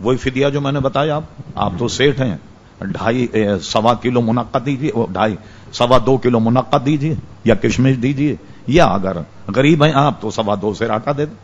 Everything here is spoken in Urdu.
وہی فدیہ جو میں نے بتایا آپ آپ تو سیٹ ہیں۔ ڈھائی سوا کلو منعقد دیجیے ڈھائی، سوا دو کلو منعقد دیجیے یا کشمش دیجیے یا اگر غریب ہیں آپ تو سوا دو سے راٹا دے دیں۔